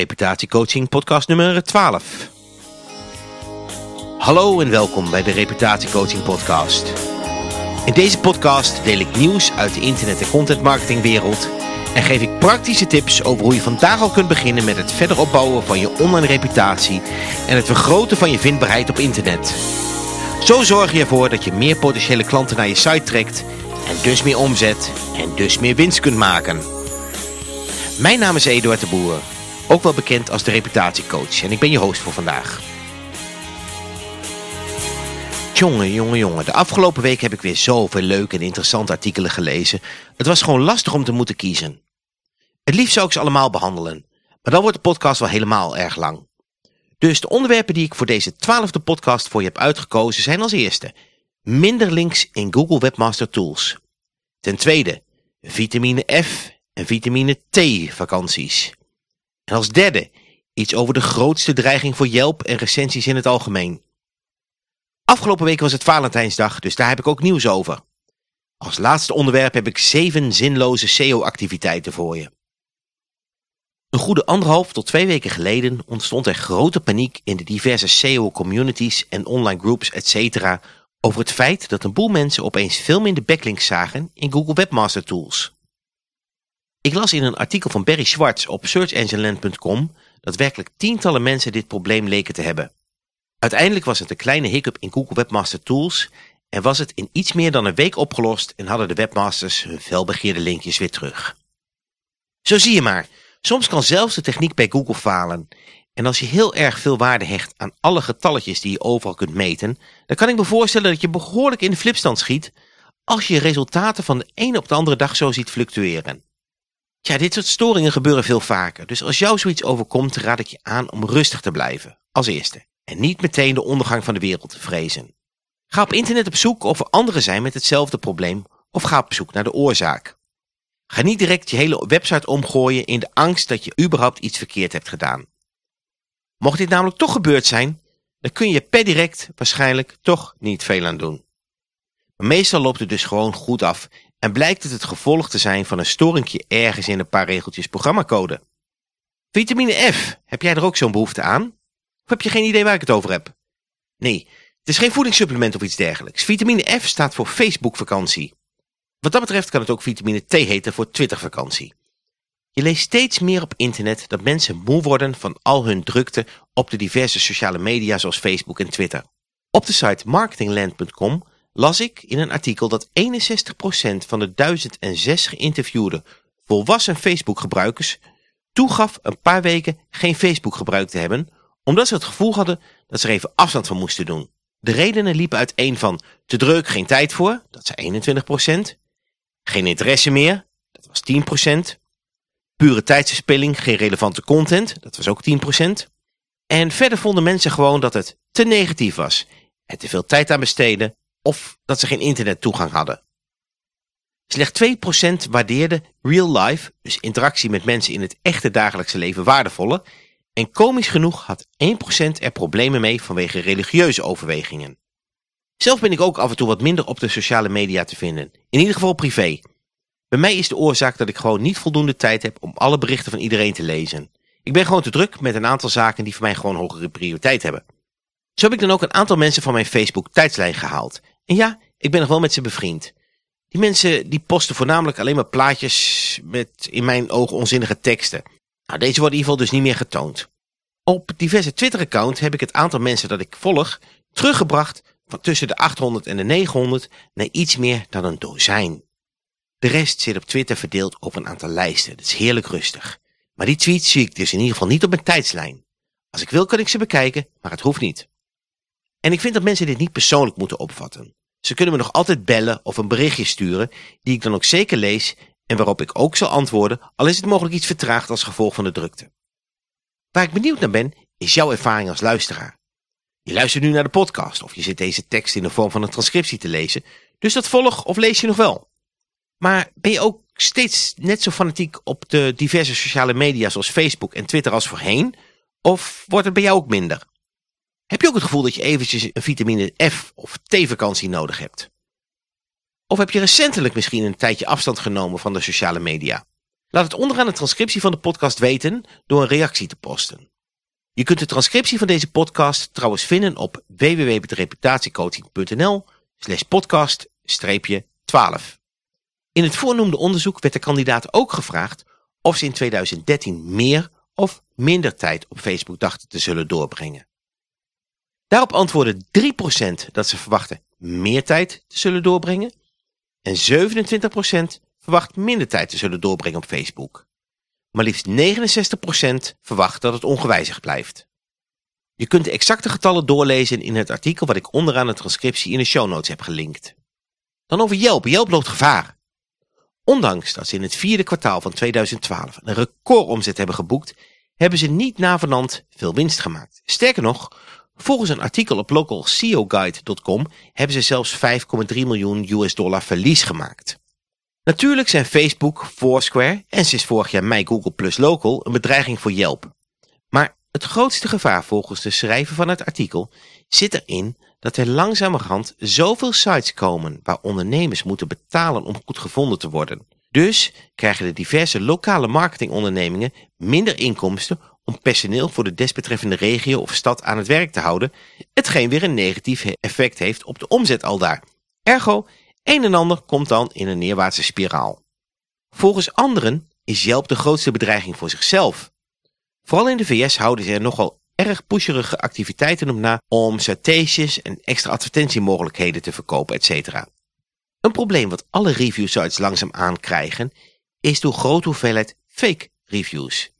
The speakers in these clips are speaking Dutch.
Reputatiecoaching podcast nummer 12. Hallo en welkom bij de Reputatiecoaching podcast. In deze podcast deel ik nieuws uit de internet- en contentmarketingwereld en geef ik praktische tips over hoe je vandaag al kunt beginnen met het verder opbouwen van je online reputatie en het vergroten van je vindbaarheid op internet. Zo zorg je ervoor dat je meer potentiële klanten naar je site trekt en dus meer omzet en dus meer winst kunt maken. Mijn naam is Eduard de Boer, ook wel bekend als de reputatiecoach en ik ben je host voor vandaag. Jongen, jongen, jongen, de afgelopen week heb ik weer zoveel leuke en interessante artikelen gelezen. Het was gewoon lastig om te moeten kiezen. Het liefst zou ik ze allemaal behandelen, maar dan wordt de podcast wel helemaal erg lang. Dus de onderwerpen die ik voor deze twaalfde podcast voor je heb uitgekozen zijn als eerste minder links in Google Webmaster Tools. Ten tweede vitamine F en vitamine T vakanties. En als derde iets over de grootste dreiging voor Yelp en recensies in het algemeen. Afgelopen week was het Valentijnsdag, dus daar heb ik ook nieuws over. Als laatste onderwerp heb ik zeven zinloze SEO-activiteiten voor je. Een goede anderhalf tot twee weken geleden ontstond er grote paniek in de diverse SEO-communities en online groups etc. over het feit dat een boel mensen opeens veel minder backlinks zagen in Google Webmaster Tools. Ik las in een artikel van Barry Schwartz op searchengineland.com dat werkelijk tientallen mensen dit probleem leken te hebben. Uiteindelijk was het een kleine hiccup in Google Webmaster Tools en was het in iets meer dan een week opgelost en hadden de webmasters hun felbegeerde linkjes weer terug. Zo zie je maar, soms kan zelfs de techniek bij Google falen. En als je heel erg veel waarde hecht aan alle getalletjes die je overal kunt meten, dan kan ik me voorstellen dat je behoorlijk in de flipstand schiet als je resultaten van de ene op de andere dag zo ziet fluctueren. Ja, dit soort storingen gebeuren veel vaker, dus als jou zoiets overkomt raad ik je aan om rustig te blijven, als eerste. En niet meteen de ondergang van de wereld te vrezen. Ga op internet op zoek of er anderen zijn met hetzelfde probleem of ga op zoek naar de oorzaak. Ga niet direct je hele website omgooien in de angst dat je überhaupt iets verkeerd hebt gedaan. Mocht dit namelijk toch gebeurd zijn, dan kun je per direct waarschijnlijk toch niet veel aan doen. Maar meestal loopt het dus gewoon goed af en blijkt het het gevolg te zijn van een storingje ergens in een paar regeltjes programmacode. Vitamine F, heb jij er ook zo'n behoefte aan? Of heb je geen idee waar ik het over heb? Nee, het is geen voedingssupplement of iets dergelijks. Vitamine F staat voor Facebook vakantie. Wat dat betreft kan het ook vitamine T heten voor Twitter vakantie. Je leest steeds meer op internet dat mensen moe worden van al hun drukte op de diverse sociale media zoals Facebook en Twitter. Op de site marketingland.com las ik in een artikel dat 61% van de 1006 geïnterviewde volwassen Facebook gebruikers toegaf een paar weken geen Facebook gebruikt te hebben, omdat ze het gevoel hadden dat ze er even afstand van moesten doen. De redenen liepen uiteen van te druk, geen tijd voor, dat is 21%, geen interesse meer, dat was 10%, pure tijdsverspilling, geen relevante content, dat was ook 10%, en verder vonden mensen gewoon dat het te negatief was, er te veel tijd aan besteden of dat ze geen internettoegang hadden. Slechts 2% waardeerde real life, dus interactie met mensen in het echte dagelijkse leven waardevoller en komisch genoeg had 1% er problemen mee vanwege religieuze overwegingen. Zelf ben ik ook af en toe wat minder op de sociale media te vinden, in ieder geval privé. Bij mij is de oorzaak dat ik gewoon niet voldoende tijd heb om alle berichten van iedereen te lezen. Ik ben gewoon te druk met een aantal zaken die voor mij gewoon hogere prioriteit hebben. Zo heb ik dan ook een aantal mensen van mijn Facebook tijdslijn gehaald. En ja, ik ben nog wel met ze bevriend. Die mensen die posten voornamelijk alleen maar plaatjes met in mijn ogen onzinnige teksten. Nou, deze worden in ieder geval dus niet meer getoond. Op diverse Twitter-accounts heb ik het aantal mensen dat ik volg teruggebracht van tussen de 800 en de 900 naar iets meer dan een dozijn. De rest zit op Twitter verdeeld op een aantal lijsten. Dat is heerlijk rustig. Maar die tweets zie ik dus in ieder geval niet op mijn tijdslijn. Als ik wil kan ik ze bekijken, maar het hoeft niet. En ik vind dat mensen dit niet persoonlijk moeten opvatten. Ze kunnen me nog altijd bellen of een berichtje sturen, die ik dan ook zeker lees en waarop ik ook zal antwoorden, al is het mogelijk iets vertraagd als gevolg van de drukte. Waar ik benieuwd naar ben, is jouw ervaring als luisteraar. Je luistert nu naar de podcast of je zit deze tekst in de vorm van een transcriptie te lezen, dus dat volg of lees je nog wel. Maar ben je ook steeds net zo fanatiek op de diverse sociale media zoals Facebook en Twitter als voorheen? Of wordt het bij jou ook minder? Heb je ook het gevoel dat je eventjes een vitamine F of T vakantie nodig hebt? Of heb je recentelijk misschien een tijdje afstand genomen van de sociale media? Laat het onderaan de transcriptie van de podcast weten door een reactie te posten. Je kunt de transcriptie van deze podcast trouwens vinden op www.reputatiecoaching.nl slash podcast 12. In het voornoemde onderzoek werd de kandidaat ook gevraagd of ze in 2013 meer of minder tijd op Facebook dachten te zullen doorbrengen. Daarop antwoordde 3% dat ze verwachten meer tijd te zullen doorbrengen en 27% verwacht minder tijd te zullen doorbrengen op Facebook. Maar liefst 69% verwacht dat het ongewijzigd blijft. Je kunt de exacte getallen doorlezen in het artikel wat ik onderaan de transcriptie in de show notes heb gelinkt. Dan over Yelp. Yelp loopt gevaar. Ondanks dat ze in het vierde kwartaal van 2012 een recordomzet hebben geboekt, hebben ze niet navenant veel winst gemaakt. Sterker nog, volgens een artikel op localceoguide.com hebben ze zelfs 5,3 miljoen US dollar verlies gemaakt. Natuurlijk zijn Facebook, Foursquare en sinds vorig jaar My Google Plus Local een bedreiging voor Yelp. Maar het grootste gevaar volgens de schrijver van het artikel zit erin dat er langzamerhand zoveel sites komen waar ondernemers moeten betalen om goed gevonden te worden. Dus krijgen de diverse lokale marketingondernemingen minder inkomsten om personeel voor de desbetreffende regio of stad aan het werk te houden, hetgeen weer een negatief effect heeft op de omzet aldaar. Ergo, een en ander komt dan in een neerwaartse spiraal. Volgens anderen is Yelp de grootste bedreiging voor zichzelf. Vooral in de VS houden ze er nogal erg pusherige activiteiten op na om citations en extra advertentiemogelijkheden te verkopen, etc. Een probleem wat alle review sites langzaam aankrijgen is de grote hoeveelheid fake reviews.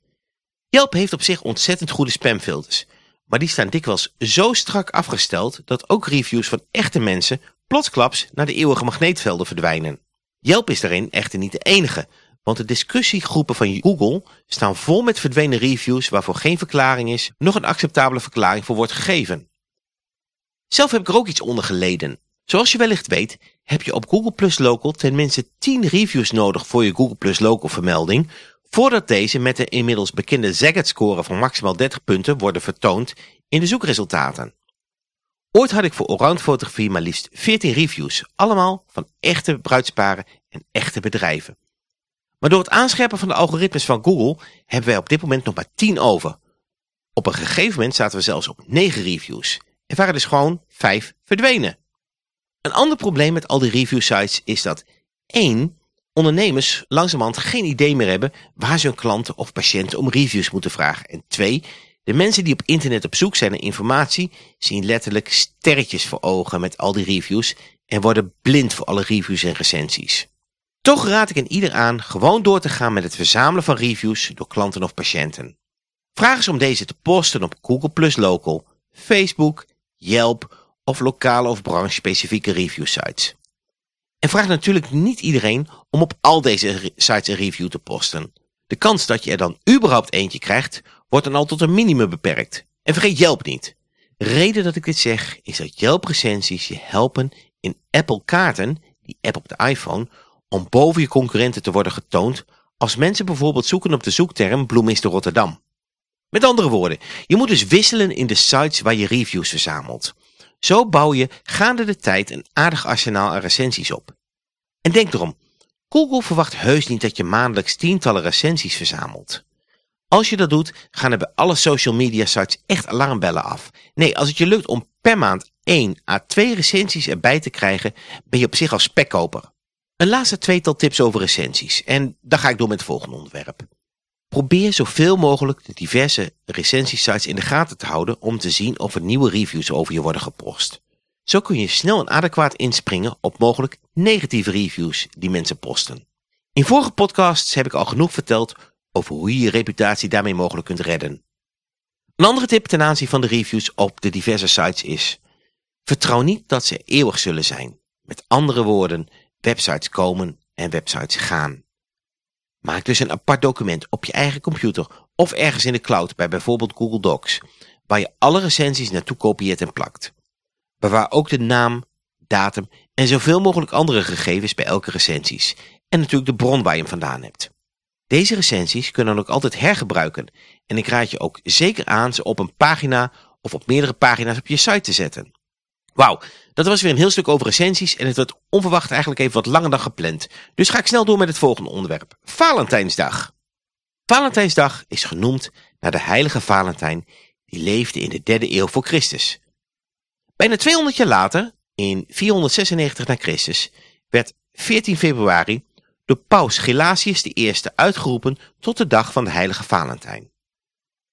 Yelp heeft op zich ontzettend goede spamfilters, maar die staan dikwijls zo strak afgesteld dat ook reviews van echte mensen plotsklaps naar de eeuwige magneetvelden verdwijnen. Yelp is daarin echter niet de enige, want de discussiegroepen van Google staan vol met verdwenen reviews waarvoor geen verklaring is, nog een acceptabele verklaring voor wordt gegeven. Zelf heb ik er ook iets onder geleden. Zoals je wellicht weet, heb je op Google Plus Local tenminste 10 reviews nodig voor je Google Plus Local vermelding, voordat deze met de inmiddels bekende Zagat-score van maximaal 30 punten worden vertoond in de zoekresultaten. Ooit had ik voor Oranje Fotografie maar liefst 14 reviews, allemaal van echte bruidsparen en echte bedrijven. Maar door het aanscherpen van de algoritmes van Google hebben wij op dit moment nog maar 10 over. Op een gegeven moment zaten we zelfs op 9 reviews en waren dus gewoon 5 verdwenen. Een ander probleem met al die review sites is dat 1. Ondernemers langzamerhand geen idee meer hebben waar ze hun klanten of patiënten om reviews moeten vragen. En 2. De mensen die op internet op zoek zijn naar informatie zien letterlijk sterretjes voor ogen met al die reviews en worden blind voor alle reviews en recensies. Toch raad ik een ieder aan gewoon door te gaan met het verzamelen van reviews door klanten of patiënten. Vraag eens om deze te posten op Google Plus Local, Facebook, Yelp of lokale of branche-specifieke review sites. En vraag natuurlijk niet iedereen om op al deze sites een review te posten. De kans dat je er dan überhaupt eentje krijgt, wordt dan al tot een minimum beperkt. En vergeet Yelp niet. De reden dat ik dit zeg, is dat Yelp recensies je helpen in Apple kaarten, die app op de iPhone, om boven je concurrenten te worden getoond als mensen bijvoorbeeld zoeken op de zoekterm Bloemiste Rotterdam. Met andere woorden, je moet dus wisselen in de sites waar je reviews verzamelt. Zo bouw je gaande de tijd een aardig arsenaal aan recensies op. En denk erom, Google verwacht heus niet dat je maandelijks tientallen recensies verzamelt. Als je dat doet, gaan er bij alle social media sites echt alarmbellen af. Nee, als het je lukt om per maand 1 à 2 recensies erbij te krijgen, ben je op zich al spekkoper. Een laatste tweetal tips over recensies en dan ga ik door met het volgende onderwerp. Probeer zoveel mogelijk de diverse recensiesites in de gaten te houden om te zien of er nieuwe reviews over je worden gepost. Zo kun je snel en adequaat inspringen op mogelijk negatieve reviews die mensen posten. In vorige podcasts heb ik al genoeg verteld over hoe je je reputatie daarmee mogelijk kunt redden. Een andere tip ten aanzien van de reviews op de diverse sites is, vertrouw niet dat ze eeuwig zullen zijn. Met andere woorden, websites komen en websites gaan. Maak dus een apart document op je eigen computer of ergens in de cloud bij bijvoorbeeld Google Docs, waar je alle recensies naartoe kopieert en plakt. Bewaar ook de naam, datum en zoveel mogelijk andere gegevens bij elke recensies en natuurlijk de bron waar je hem vandaan hebt. Deze recensies kunnen dan ook altijd hergebruiken en ik raad je ook zeker aan ze op een pagina of op meerdere pagina's op je site te zetten. Wauw, dat was weer een heel stuk over recensies en het werd onverwacht eigenlijk even wat langer dan gepland. Dus ga ik snel door met het volgende onderwerp. Valentijnsdag. Valentijnsdag is genoemd naar de heilige Valentijn die leefde in de derde eeuw voor Christus. Bijna 200 jaar later, in 496 na Christus, werd 14 februari door paus Gelasius I uitgeroepen tot de dag van de heilige Valentijn.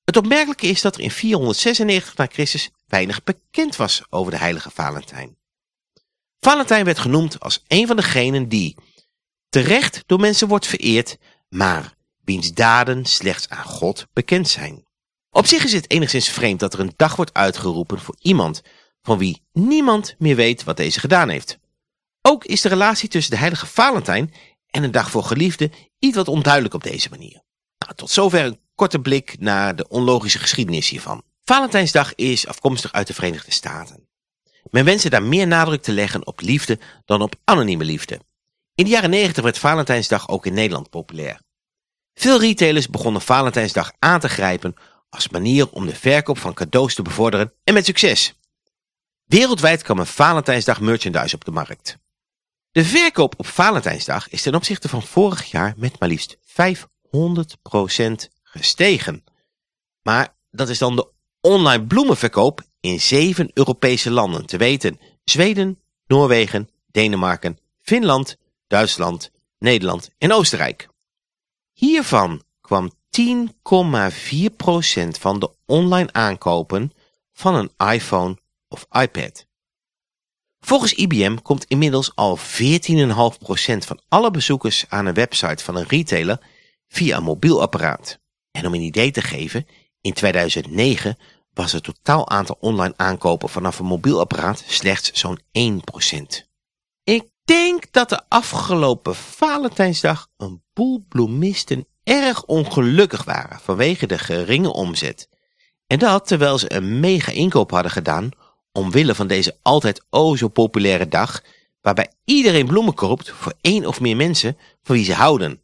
Het opmerkelijke is dat er in 496 na Christus weinig bekend was over de heilige Valentijn. Valentijn werd genoemd als een van degenen die terecht door mensen wordt vereerd, maar wiens daden slechts aan God bekend zijn. Op zich is het enigszins vreemd dat er een dag wordt uitgeroepen voor iemand van wie niemand meer weet wat deze gedaan heeft. Ook is de relatie tussen de heilige Valentijn en een dag voor geliefden iets wat onduidelijk op deze manier. Nou, tot zover een korte blik naar de onlogische geschiedenis hiervan. Valentijnsdag is afkomstig uit de Verenigde Staten. Men wenste daar meer nadruk te leggen op liefde dan op anonieme liefde. In de jaren 90 werd Valentijnsdag ook in Nederland populair. Veel retailers begonnen Valentijnsdag aan te grijpen als manier om de verkoop van cadeaus te bevorderen en met succes. Wereldwijd kwam een Valentijnsdag merchandise op de markt. De verkoop op Valentijnsdag is ten opzichte van vorig jaar met maar liefst 500% gestegen. Maar dat is dan de online bloemenverkoop in zeven Europese landen, te weten Zweden, Noorwegen, Denemarken, Finland, Duitsland, Nederland en Oostenrijk. Hiervan kwam 10,4% van de online aankopen van een iPhone of iPad. Volgens IBM komt inmiddels al 14,5% van alle bezoekers aan een website van een retailer via een mobiel apparaat. En om een idee te geven, in 2009 was het totaal aantal online aankopen vanaf een mobiel apparaat slechts zo'n 1%. Ik denk dat de afgelopen Valentijnsdag een boel bloemisten erg ongelukkig waren vanwege de geringe omzet. En dat terwijl ze een mega inkoop hadden gedaan omwille van deze altijd o zo populaire dag waarbij iedereen bloemen koopt voor één of meer mensen van wie ze houden.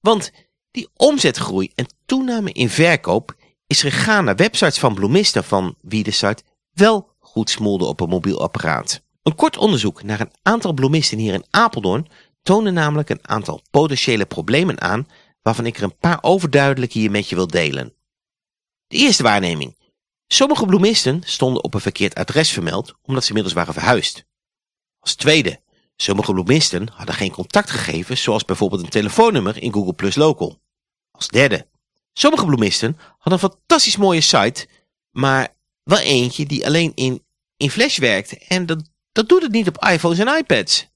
Want die omzetgroei en toename in verkoop is gegaan naar websites van bloemisten van wie de site wel goed smoelde op een mobiel apparaat. Een kort onderzoek naar een aantal bloemisten hier in Apeldoorn toonde namelijk een aantal potentiële problemen aan waarvan ik er een paar overduidelijk hier met je wil delen. De eerste waarneming. Sommige bloemisten stonden op een verkeerd adres vermeld omdat ze inmiddels waren verhuisd. Als tweede, sommige bloemisten hadden geen contactgegevens zoals bijvoorbeeld een telefoonnummer in Google Plus Local. Als derde, sommige bloemisten hadden een fantastisch mooie site, maar wel eentje die alleen in, in Flash werkte en dat, dat doet het niet op iPhones en iPads.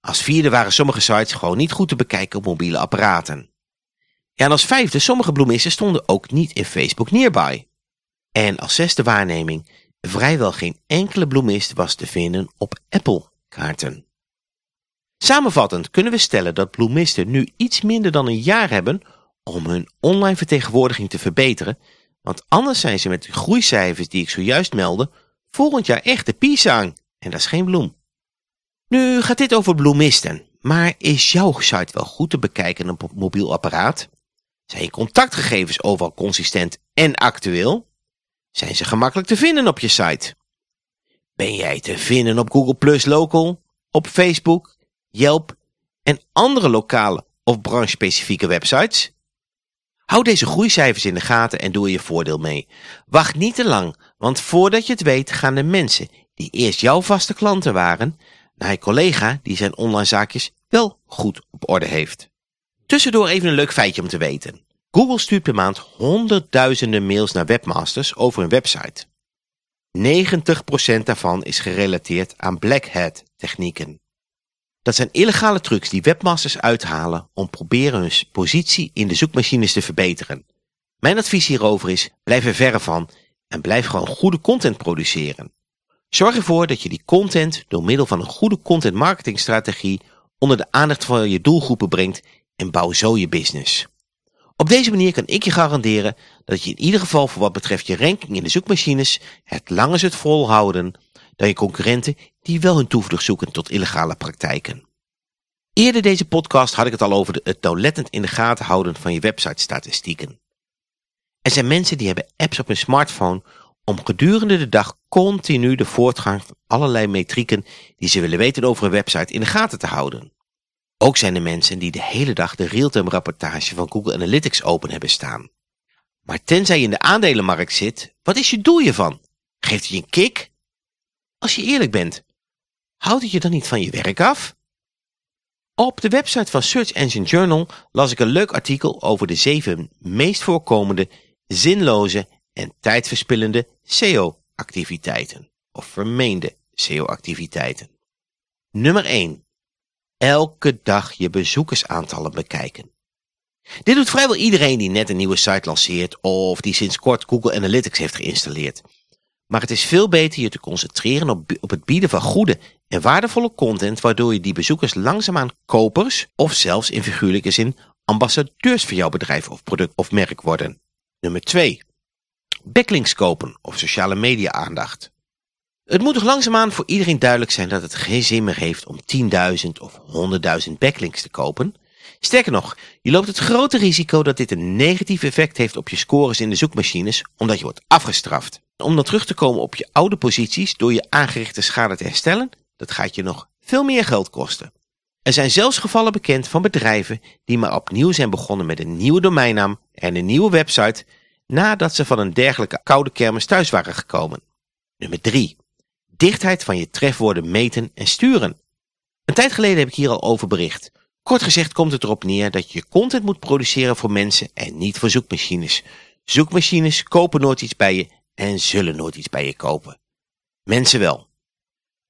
Als vierde waren sommige sites gewoon niet goed te bekijken op mobiele apparaten. Ja, en als vijfde, sommige bloemisten stonden ook niet in Facebook Nearby. En als zesde waarneming, vrijwel geen enkele bloemist was te vinden op Apple-kaarten. Samenvattend kunnen we stellen dat bloemisten nu iets minder dan een jaar hebben om hun online vertegenwoordiging te verbeteren, want anders zijn ze met de groeicijfers die ik zojuist meldde volgend jaar echt de piesang en dat is geen bloem. Nu gaat dit over bloemisten, maar is jouw site wel goed te bekijken op een mobiel apparaat? Zijn je contactgegevens overal consistent en actueel? Zijn ze gemakkelijk te vinden op je site? Ben jij te vinden op Google Plus Local, op Facebook, Yelp en andere lokale of branchespecifieke websites? Hou deze groeicijfers in de gaten en doe er je voordeel mee. Wacht niet te lang, want voordat je het weet gaan de mensen die eerst jouw vaste klanten waren, naar je collega die zijn online zaakjes wel goed op orde heeft. Tussendoor even een leuk feitje om te weten. Google stuurt per maand honderdduizenden mails naar webmasters over een website. 90% daarvan is gerelateerd aan black hat technieken. Dat zijn illegale trucs die webmasters uithalen om proberen hun positie in de zoekmachines te verbeteren. Mijn advies hierover is, blijf er verre van en blijf gewoon goede content produceren. Zorg ervoor dat je die content door middel van een goede content marketingstrategie onder de aandacht van je doelgroepen brengt en bouw zo je business. Op deze manier kan ik je garanderen dat je in ieder geval voor wat betreft je ranking in de zoekmachines het langer zult volhouden dan je concurrenten die wel hun toevlucht zoeken tot illegale praktijken. Eerder deze podcast had ik het al over het nauwlettend in de gaten houden van je website statistieken. Er zijn mensen die hebben apps op hun smartphone om gedurende de dag continu de voortgang van allerlei metrieken die ze willen weten over een website in de gaten te houden. Ook zijn er mensen die de hele dag de real-time rapportage van Google Analytics open hebben staan. Maar tenzij je in de aandelenmarkt zit, wat is je doel hiervan? Geeft het je een kick? Als je eerlijk bent, houdt het je dan niet van je werk af? Op de website van Search Engine Journal las ik een leuk artikel over de zeven meest voorkomende, zinloze en tijdverspillende SEO-activiteiten. Of vermeende SEO-activiteiten. Nummer 1. Elke dag je bezoekersaantallen bekijken. Dit doet vrijwel iedereen die net een nieuwe site lanceert of die sinds kort Google Analytics heeft geïnstalleerd. Maar het is veel beter je te concentreren op, op het bieden van goede en waardevolle content waardoor je die bezoekers langzaamaan kopers of zelfs in figuurlijke zin ambassadeurs voor jouw bedrijf of product of merk worden. Nummer 2. Backlinks kopen of sociale media aandacht. Het moet toch langzaamaan voor iedereen duidelijk zijn dat het geen zin meer heeft om 10.000 of 100.000 backlinks te kopen. Sterker nog, je loopt het grote risico dat dit een negatief effect heeft op je scores in de zoekmachines, omdat je wordt afgestraft. Om dan terug te komen op je oude posities door je aangerichte schade te herstellen, dat gaat je nog veel meer geld kosten. Er zijn zelfs gevallen bekend van bedrijven die maar opnieuw zijn begonnen met een nieuwe domeinnaam en een nieuwe website nadat ze van een dergelijke koude kermis thuis waren gekomen. Nummer 3. Dichtheid van je trefwoorden meten en sturen. Een tijd geleden heb ik hier al over bericht. Kort gezegd komt het erop neer dat je content moet produceren voor mensen en niet voor zoekmachines. Zoekmachines kopen nooit iets bij je en zullen nooit iets bij je kopen. Mensen wel.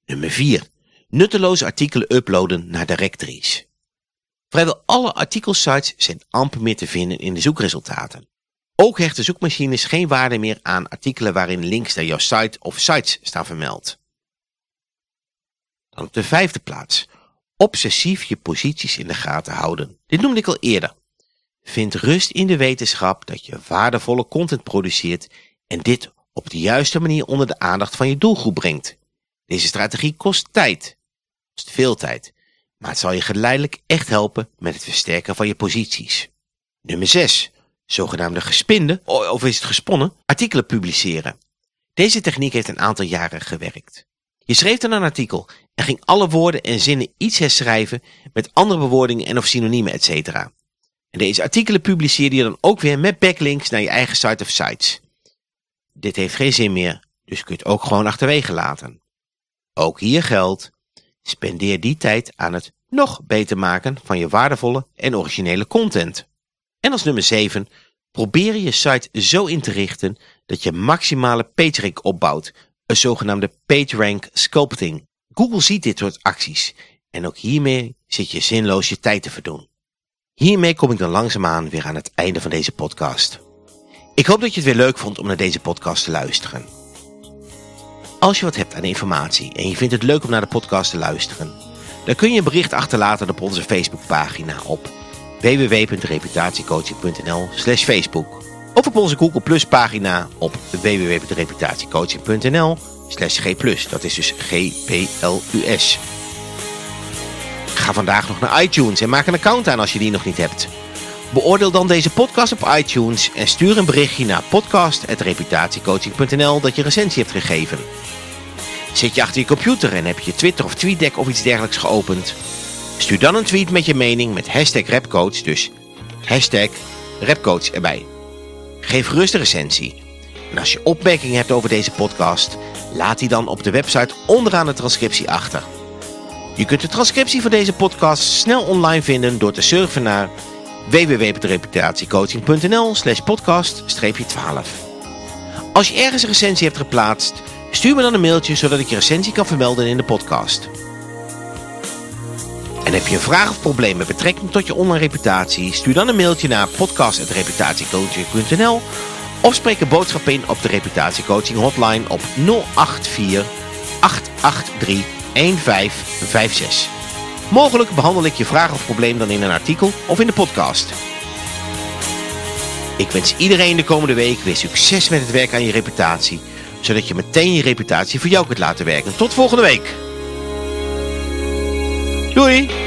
Nummer 4. Nutteloze artikelen uploaden naar directories. Vrijwel alle artikelsites zijn amper meer te vinden in de zoekresultaten. Ook hechten zoekmachines geen waarde meer aan artikelen waarin links naar jouw site of sites staan vermeld. Dan op de vijfde plaats. Obsessief je posities in de gaten houden. Dit noemde ik al eerder. Vind rust in de wetenschap dat je waardevolle content produceert en dit op de juiste manier onder de aandacht van je doelgroep brengt. Deze strategie kost tijd. Kost veel tijd. Maar het zal je geleidelijk echt helpen met het versterken van je posities. Nummer 6 zogenaamde gespinde, of is het gesponnen, artikelen publiceren. Deze techniek heeft een aantal jaren gewerkt. Je schreef dan een artikel en ging alle woorden en zinnen iets herschrijven met andere bewoordingen en of synoniemen etc. En deze artikelen publiceerde je dan ook weer met backlinks naar je eigen site of sites. Dit heeft geen zin meer, dus kun je het ook gewoon achterwege laten. Ook hier geldt, spendeer die tijd aan het nog beter maken van je waardevolle en originele content. En als nummer 7, probeer je site zo in te richten dat je maximale PageRank opbouwt, een zogenaamde PageRank sculpting. Google ziet dit soort acties en ook hiermee zit je zinloos je tijd te verdoen. Hiermee kom ik dan langzaamaan weer aan het einde van deze podcast. Ik hoop dat je het weer leuk vond om naar deze podcast te luisteren. Als je wat hebt aan informatie en je vindt het leuk om naar de podcast te luisteren, dan kun je een bericht achterlaten op onze Facebookpagina op www.reputatiecoaching.nl slash Facebook. Of op onze Google Plus pagina op www.reputatiecoaching.nl slash G+. Dat is dus G-P-L-U-S. Ga vandaag nog naar iTunes en maak een account aan als je die nog niet hebt. Beoordeel dan deze podcast op iTunes en stuur een berichtje naar podcast.reputatiecoaching.nl dat je recensie hebt gegeven. Zit je achter je computer en heb je Twitter of TweetDeck of iets dergelijks geopend? Stuur dan een tweet met je mening met hashtag rapcoach, dus hashtag rapcoach erbij. Geef gerust een recensie. En als je opmerkingen hebt over deze podcast, laat die dan op de website onderaan de transcriptie achter. Je kunt de transcriptie van deze podcast snel online vinden door te surfen naar www.reputatiecoaching.nl slash podcast-12. Als je ergens een recensie hebt geplaatst, stuur me dan een mailtje zodat ik je recensie kan vermelden in de podcast. En heb je een vraag of probleem met betrekking tot je online reputatie? Stuur dan een mailtje naar podcast.reputatiecoaching.nl of spreek een boodschap in op de reputatiecoaching hotline op 084 883 1556. Mogelijk behandel ik je vraag of probleem dan in een artikel of in de podcast. Ik wens iedereen de komende week weer succes met het werk aan je reputatie, zodat je meteen je reputatie voor jou kunt laten werken. Tot volgende week! Doei!